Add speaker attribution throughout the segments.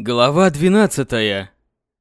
Speaker 1: Глава 12.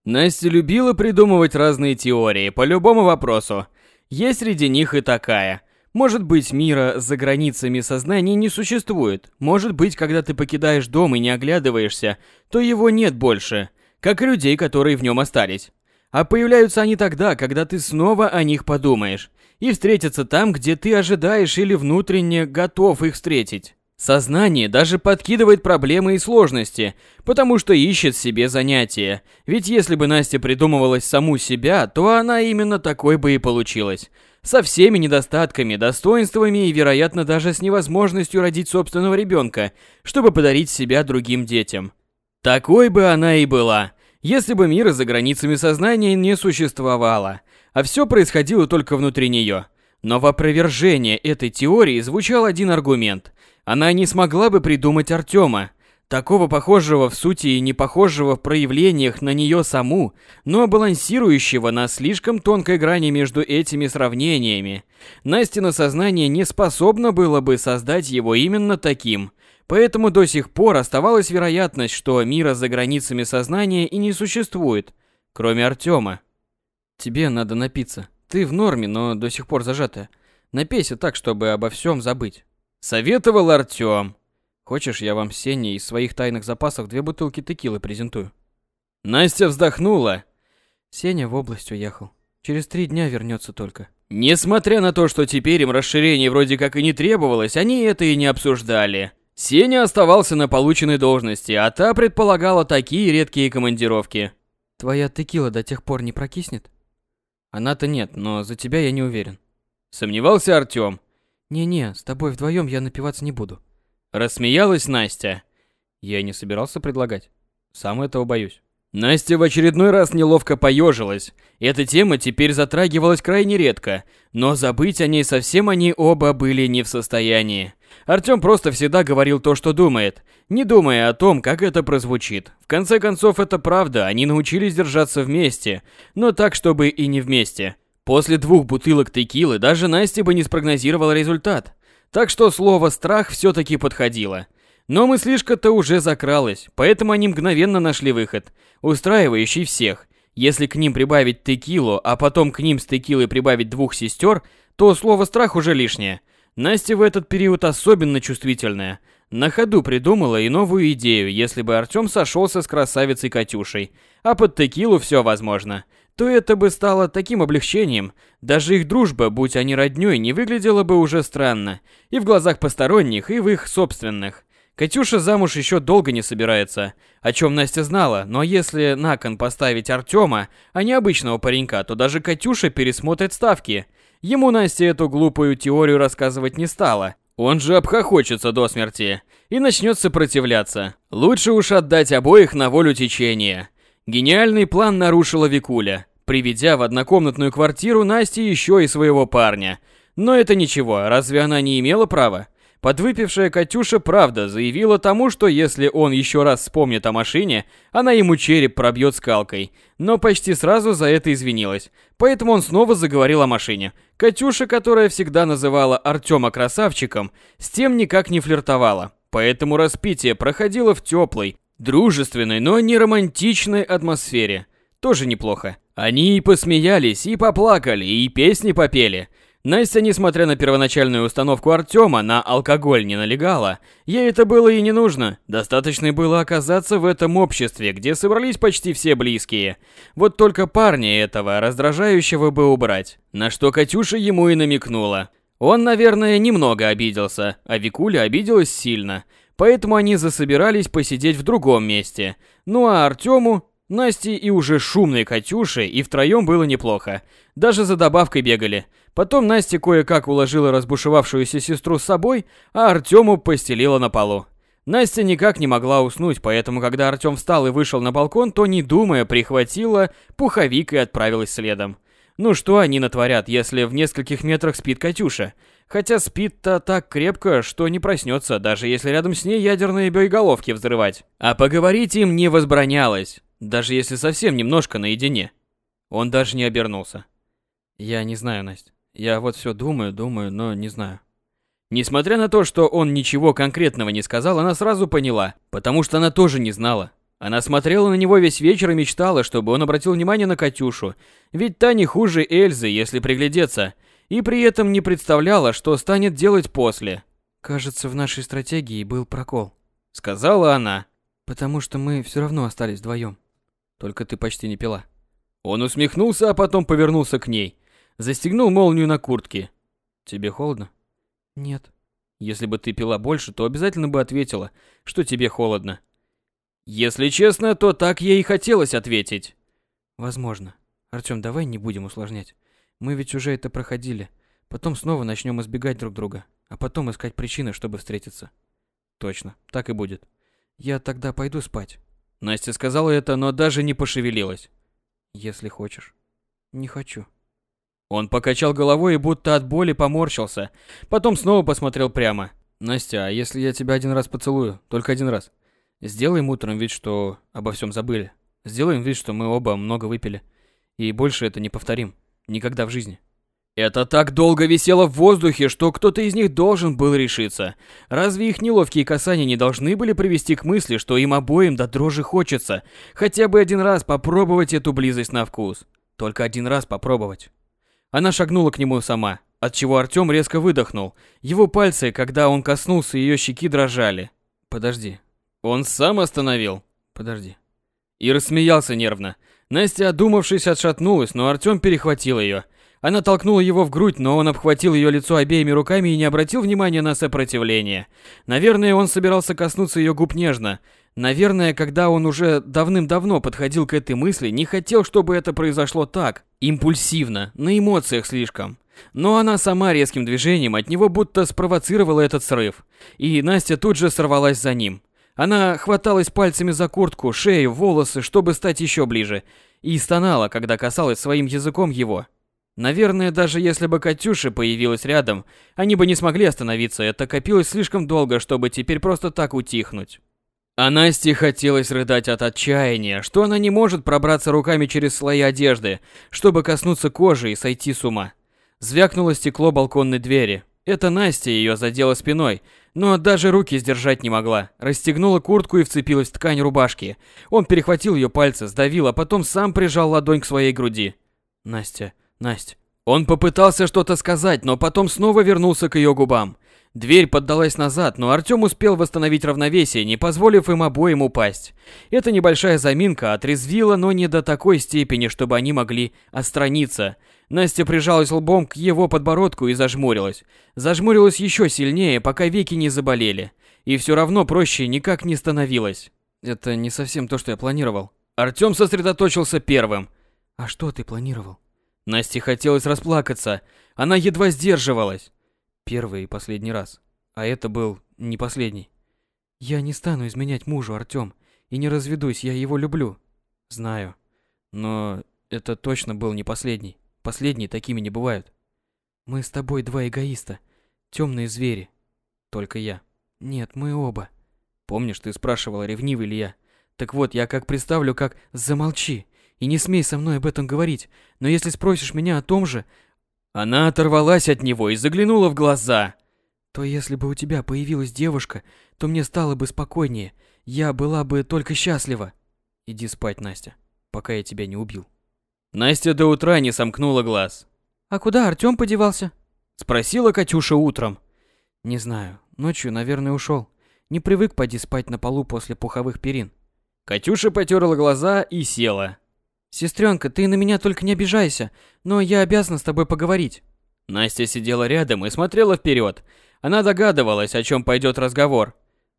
Speaker 1: Настя любила придумывать разные теории по любому вопросу. Есть среди них и такая. Может быть, мира за границами сознания не существует. Может быть, когда ты покидаешь дом и не оглядываешься, то его нет больше, как и людей, которые в нем остались. А появляются они тогда, когда ты снова о них подумаешь, и встретятся там, где ты ожидаешь или внутренне готов их встретить. Сознание даже подкидывает проблемы и сложности, потому что ищет себе занятия. Ведь если бы Настя придумывалась саму себя, то она именно такой бы и получилась. Со всеми недостатками, достоинствами и, вероятно, даже с невозможностью родить собственного ребенка, чтобы подарить себя другим детям. Такой бы она и была, если бы мира за границами сознания не существовало, а все происходило только внутри нее. Но в опровержение этой теории звучал один аргумент – она не смогла бы придумать Артема, такого похожего в сути и не похожего в проявлениях на нее саму, но балансирующего на слишком тонкой грани между этими сравнениями. Настина сознание не способно было бы создать его именно таким, поэтому до сих пор оставалась вероятность, что мира за границами сознания и не существует, кроме Артема. Тебе надо напиться. Ты в норме, но до сих пор зажатая. Напейся так, чтобы обо всем забыть. Советовал Артём. Хочешь, я вам с Сеней из своих тайных запасов две бутылки текилы презентую? Настя вздохнула. Сеня в область уехал. Через три дня вернется только. Несмотря на то, что теперь им расширение вроде как и не требовалось, они это и не обсуждали. Сеня оставался на полученной должности, а та предполагала такие редкие командировки. Твоя текила до тех пор не прокиснет? Она-то нет, но за тебя я не уверен. Сомневался Артём. «Не-не, с тобой вдвоем я напиваться не буду». Рассмеялась Настя. Я не собирался предлагать. Сам этого боюсь. Настя в очередной раз неловко поежилась. Эта тема теперь затрагивалась крайне редко, но забыть о ней совсем они оба были не в состоянии. Артём просто всегда говорил то, что думает, не думая о том, как это прозвучит. В конце концов, это правда, они научились держаться вместе, но так, чтобы и не вместе. После двух бутылок текилы даже Настя бы не спрогнозировала результат. Так что слово «страх» все-таки подходило. Но мыслишка-то уже закралась, поэтому они мгновенно нашли выход, устраивающий всех. Если к ним прибавить текилу, а потом к ним с текилой прибавить двух сестер, то слово «страх» уже лишнее. Настя в этот период особенно чувствительная. На ходу придумала и новую идею, если бы Артём сошелся с красавицей Катюшей, а под текилу все возможно то это бы стало таким облегчением. Даже их дружба, будь они роднёй, не выглядела бы уже странно. И в глазах посторонних, и в их собственных. Катюша замуж еще долго не собирается, о чем Настя знала, но если на кон поставить Артема, а не обычного паренька, то даже Катюша пересмотрит ставки. Ему Настя эту глупую теорию рассказывать не стала. Он же обхохочется до смерти и начнет сопротивляться. Лучше уж отдать обоих на волю течения. Гениальный план нарушила Викуля, приведя в однокомнатную квартиру Насти еще и своего парня. Но это ничего, разве она не имела права? Подвыпившая Катюша правда заявила тому, что если он еще раз вспомнит о машине, она ему череп пробьет скалкой. Но почти сразу за это извинилась. Поэтому он снова заговорил о машине. Катюша, которая всегда называла Артема красавчиком, с тем никак не флиртовала. Поэтому распитие проходило в теплой, дружественной, но не романтичной атмосфере. Тоже неплохо. Они и посмеялись, и поплакали, и песни попели. Настя, несмотря на первоначальную установку Артема, на алкоголь не налегала. Ей это было и не нужно. Достаточно было оказаться в этом обществе, где собрались почти все близкие. Вот только парня этого, раздражающего бы убрать. На что Катюша ему и намекнула. Он, наверное, немного обиделся, а Викуля обиделась сильно. Поэтому они засобирались посидеть в другом месте. Ну а Артему, Насте и уже шумной Катюше и втроем было неплохо. Даже за добавкой бегали. Потом Настя кое-как уложила разбушевавшуюся сестру с собой, а Артему постелила на полу. Настя никак не могла уснуть, поэтому когда Артем встал и вышел на балкон, то не думая прихватила пуховик и отправилась следом. Ну что они натворят, если в нескольких метрах спит Катюша? Хотя спит-то так крепко, что не проснется, даже если рядом с ней ядерные боеголовки взрывать. А поговорить им не возбранялось, даже если совсем немножко наедине. Он даже не обернулся. Я не знаю, Настя. Я вот все думаю, думаю, но не знаю. Несмотря на то, что он ничего конкретного не сказал, она сразу поняла, потому что она тоже не знала. Она смотрела на него весь вечер и мечтала, чтобы он обратил внимание на Катюшу, ведь та не хуже Эльзы, если приглядеться, и при этом не представляла, что станет делать после.
Speaker 2: «Кажется, в нашей стратегии был прокол», —
Speaker 1: сказала она.
Speaker 2: «Потому что мы все равно остались вдвоем. Только ты почти не пила».
Speaker 1: Он усмехнулся, а потом повернулся к ней. Застегнул молнию на куртке. «Тебе холодно?»
Speaker 2: «Нет».
Speaker 1: «Если бы ты пила больше, то обязательно бы ответила, что тебе холодно». Если честно, то так ей и хотелось ответить.
Speaker 2: «Возможно. Артём, давай не будем усложнять. Мы ведь уже это проходили. Потом снова начнем избегать друг друга, а потом искать причины, чтобы встретиться».
Speaker 1: «Точно, так и будет.
Speaker 2: Я тогда пойду спать».
Speaker 1: Настя сказала это, но даже не пошевелилась.
Speaker 2: «Если хочешь». «Не хочу».
Speaker 1: Он покачал головой и будто от боли поморщился. Потом снова посмотрел прямо.
Speaker 2: «Настя, а если я тебя один раз поцелую? Только один раз? Сделаем утром вид, что обо всем забыли. Сделаем вид, что мы оба много выпили. И больше это не повторим. Никогда в жизни».
Speaker 1: Это так долго висело в воздухе, что кто-то из них должен был решиться. Разве их неловкие касания не должны были привести к мысли, что им обоим до дрожи хочется хотя бы один раз попробовать эту близость на вкус? Только один раз попробовать. Она шагнула к нему сама, отчего Артём резко выдохнул. Его пальцы, когда он коснулся ее щеки, дрожали.
Speaker 2: «Подожди».
Speaker 1: Он сам остановил.
Speaker 2: «Подожди».
Speaker 1: И рассмеялся нервно. Настя, одумавшись, отшатнулась, но Артём перехватил ее. Она толкнула его в грудь, но он обхватил ее лицо обеими руками и не обратил внимания на сопротивление. Наверное, он собирался коснуться ее губ нежно. Наверное, когда он уже давным-давно подходил к этой мысли, не хотел, чтобы это произошло так, импульсивно, на эмоциях слишком. Но она сама резким движением от него будто спровоцировала этот срыв. И Настя тут же сорвалась за ним. Она хваталась пальцами за куртку, шею, волосы, чтобы стать еще ближе, и стонала, когда касалась своим языком его. Наверное, даже если бы Катюша появилась рядом, они бы не смогли остановиться, это копилось слишком долго, чтобы теперь просто так утихнуть. А Насте хотелось рыдать от отчаяния, что она не может пробраться руками через слои одежды, чтобы коснуться кожи и сойти с ума. Звякнуло стекло балконной двери. Это Настя ее задела спиной, но даже руки сдержать не могла. Расстегнула куртку и вцепилась в ткань рубашки. Он перехватил ее пальцы, сдавил, а потом сам прижал ладонь к своей груди.
Speaker 2: «Настя, Настя.
Speaker 1: Он попытался что-то сказать, но потом снова вернулся к ее губам. Дверь поддалась назад, но Артём успел восстановить равновесие, не позволив им обоим упасть. Эта небольшая заминка отрезвила, но не до такой степени, чтобы они могли отстраниться. Настя прижалась лбом к его подбородку и зажмурилась. Зажмурилась еще сильнее, пока веки не заболели. И все равно проще никак не становилось.
Speaker 2: Это не совсем то, что я планировал.
Speaker 1: Артём сосредоточился первым.
Speaker 2: А что ты планировал?
Speaker 1: Насте хотелось расплакаться. Она едва сдерживалась.
Speaker 2: Первый и последний раз. А это был не последний. Я не стану изменять мужу, Артём. И не разведусь, я его люблю.
Speaker 1: Знаю. Но это точно был не последний. Последние такими не бывают.
Speaker 2: Мы с тобой два эгоиста. Темные звери.
Speaker 1: Только я.
Speaker 2: Нет, мы оба.
Speaker 1: Помнишь, ты спрашивала, ревнивый ли я? Так вот, я как представлю, как «замолчи», и не смей со мной об этом говорить. Но если спросишь меня о том же... Она оторвалась от него и заглянула в глаза.
Speaker 2: То если бы у тебя появилась девушка, то мне стало бы спокойнее. Я была бы только счастлива. Иди спать, Настя, пока я тебя не убил.
Speaker 1: Настя до утра не сомкнула глаз.
Speaker 2: А куда Артём подевался?
Speaker 1: Спросила Катюша утром.
Speaker 2: Не знаю. Ночью, наверное, ушел. Не привык поди спать на полу после пуховых перин.
Speaker 1: Катюша потерла глаза и села.
Speaker 2: «Сестренка, ты на меня только не обижайся, но я обязана с тобой поговорить».
Speaker 1: Настя сидела рядом и смотрела вперед. Она догадывалась, о чем пойдет разговор.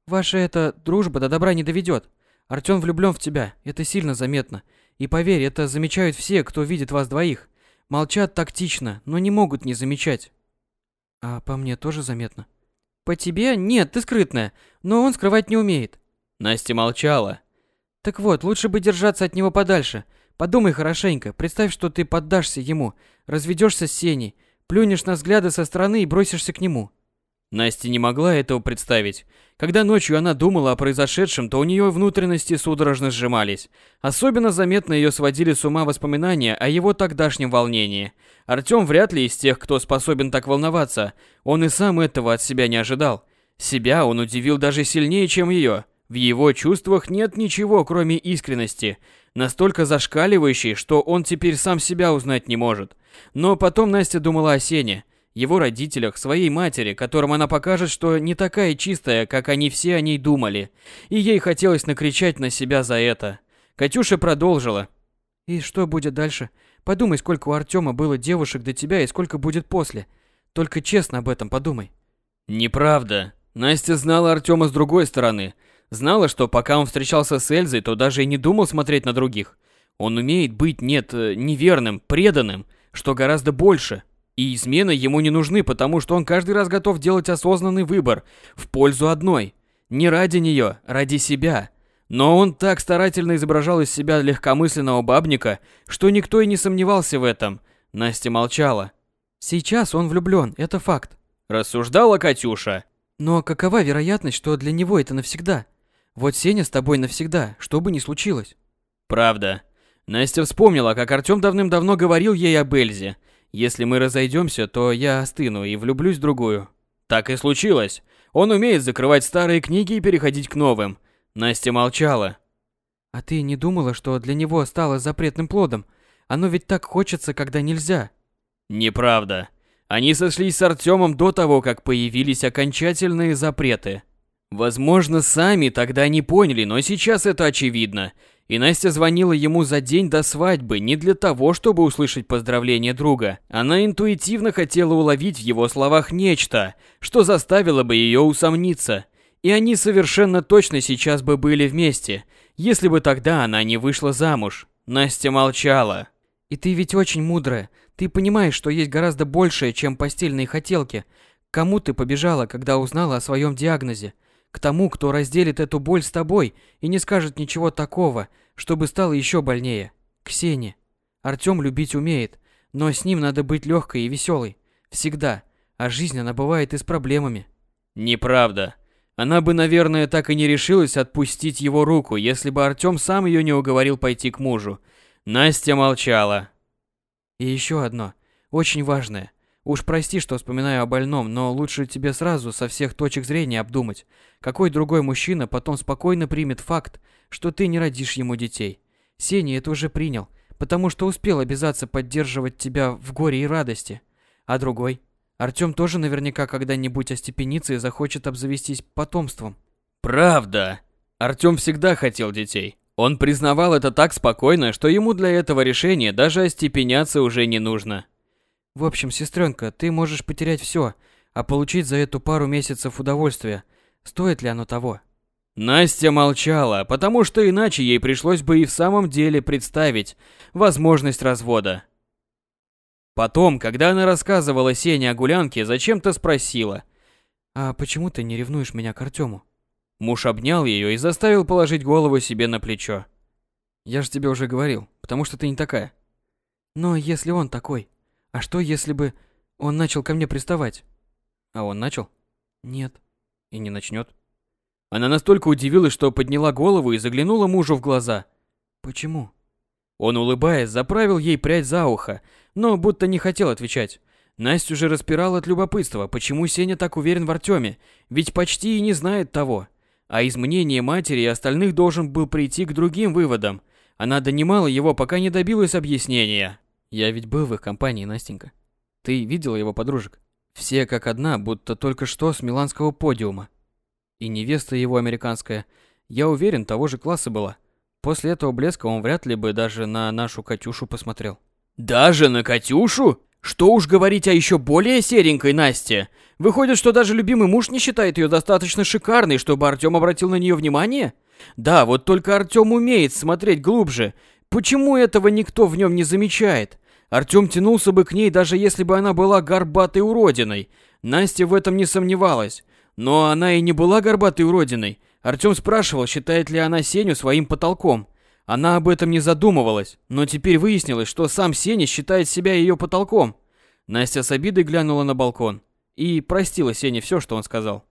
Speaker 2: «Ваша эта дружба до добра не доведет. Артем влюблен в тебя, это сильно заметно. И поверь, это замечают все, кто видит вас двоих. Молчат тактично, но не могут не замечать». «А по мне тоже заметно?» «По тебе? Нет, ты скрытная, но он скрывать не умеет».
Speaker 1: Настя молчала.
Speaker 2: «Так вот, лучше бы держаться от него подальше. Подумай хорошенько, представь, что ты поддашься ему, разведешься с Сеней, плюнешь на взгляды со стороны и бросишься к нему.
Speaker 1: Настя не могла этого представить. Когда ночью она думала о произошедшем, то у нее внутренности судорожно сжимались. Особенно заметно ее сводили с ума воспоминания о его тогдашнем волнении. Артём вряд ли из тех, кто способен так волноваться. Он и сам этого от себя не ожидал. Себя он удивил даже сильнее, чем ее. В его чувствах нет ничего, кроме искренности, настолько зашкаливающей, что он теперь сам себя узнать не может. Но потом Настя думала о Сене, его родителях, своей матери, которым она покажет, что не такая чистая, как они все о ней думали. И ей хотелось накричать на себя за это. Катюша продолжила.
Speaker 2: «И что будет дальше? Подумай, сколько у Артема было девушек до тебя и сколько будет после. Только честно об этом подумай».
Speaker 1: Неправда. Настя знала Артема с другой стороны. Знала, что пока он встречался с Эльзой, то даже и не думал смотреть на других. Он умеет быть, нет, э, неверным, преданным, что гораздо больше. И измены ему не нужны, потому что он каждый раз готов делать осознанный выбор в пользу одной. Не ради нее, ради себя. Но он так старательно изображал из себя легкомысленного бабника, что никто и не сомневался в этом. Настя молчала.
Speaker 2: «Сейчас он влюблен, это факт», –
Speaker 1: рассуждала Катюша.
Speaker 2: «Но какова вероятность, что для него это навсегда? Вот Сеня с тобой навсегда, что бы ни случилось».
Speaker 1: «Правда». Настя вспомнила, как Артём давным-давно говорил ей об Эльзе – если мы разойдемся, то я остыну и влюблюсь в другую. Так и случилось. Он умеет закрывать старые книги и переходить к новым. Настя молчала.
Speaker 2: А ты не думала, что для него стало запретным плодом? Оно ведь так хочется, когда нельзя.
Speaker 1: Неправда. Они сошлись с Артемом до того, как появились окончательные запреты. Возможно, сами тогда не поняли, но сейчас это очевидно. И Настя звонила ему за день до свадьбы не для того, чтобы услышать поздравление друга. Она интуитивно хотела уловить в его словах нечто, что заставило бы ее усомниться. И они совершенно точно сейчас бы были вместе, если бы тогда она не вышла замуж. Настя молчала.
Speaker 2: «И ты ведь очень мудрая. Ты понимаешь, что есть гораздо большее, чем постельные хотелки. кому ты побежала, когда узнала о своем диагнозе? К тому, кто разделит эту боль с тобой и не скажет ничего такого, чтобы стало еще больнее. К Сене. Артём любить умеет, но с ним надо быть легкой и веселой. Всегда. А жизнь она бывает и с проблемами.
Speaker 1: Неправда. Она бы, наверное, так и не решилась отпустить его руку, если бы Артём сам ее не уговорил пойти к мужу. Настя молчала.
Speaker 2: И еще одно, очень важное. Уж прости, что вспоминаю о больном, но лучше тебе сразу со всех точек зрения обдумать, какой другой мужчина потом спокойно примет факт, что ты не родишь ему детей. Сеня это уже принял, потому что успел обязаться поддерживать тебя в горе и радости. А другой? Артём тоже наверняка когда-нибудь остепенится и захочет обзавестись потомством.
Speaker 1: Правда. Артём всегда хотел детей. Он признавал это так спокойно, что ему для этого решения даже остепеняться уже не нужно.
Speaker 2: В общем, сестренка, ты можешь потерять все, а получить за эту пару месяцев удовольствие. Стоит ли оно того?
Speaker 1: Настя молчала, потому что иначе ей пришлось бы и в самом деле представить возможность развода. Потом, когда она рассказывала Сене о гулянке, зачем-то спросила.
Speaker 2: «А почему ты не ревнуешь меня к Артему?»
Speaker 1: Муж обнял ее и заставил положить голову себе на плечо.
Speaker 2: «Я же тебе уже говорил, потому что ты не такая». «Но если он такой, а что, если бы он начал ко мне приставать?
Speaker 1: А он начал?
Speaker 2: Нет.
Speaker 1: И не начнет. Она настолько удивилась, что подняла голову и заглянула мужу в глаза.
Speaker 2: Почему?
Speaker 1: Он, улыбаясь, заправил ей прядь за ухо, но будто не хотел отвечать. Настю же распирал от любопытства, почему Сеня так уверен в Артеме, ведь почти и не знает того. А из мнения матери и остальных должен был прийти к другим выводам. Она донимала его, пока не добилась объяснения.
Speaker 2: Я ведь был в их компании, Настенька. Ты видела его подружек? Все как одна, будто только что с миланского подиума. И невеста его американская, я уверен, того же класса была. После этого блеска он вряд ли бы даже на нашу Катюшу посмотрел.
Speaker 1: Даже на Катюшу? Что уж говорить о еще более серенькой Насте. Выходит, что даже любимый муж не считает ее достаточно шикарной, чтобы Артем обратил на нее внимание? Да, вот только Артем умеет смотреть глубже, Почему этого никто в нем не замечает? Артём тянулся бы к ней, даже если бы она была горбатой уродиной. Настя в этом не сомневалась. Но она и не была горбатой уродиной. Артём спрашивал, считает ли она Сеню своим потолком. Она об этом не задумывалась, но теперь выяснилось, что сам Сеня считает себя ее потолком. Настя с обидой глянула на балкон и простила Сене все, что он сказал.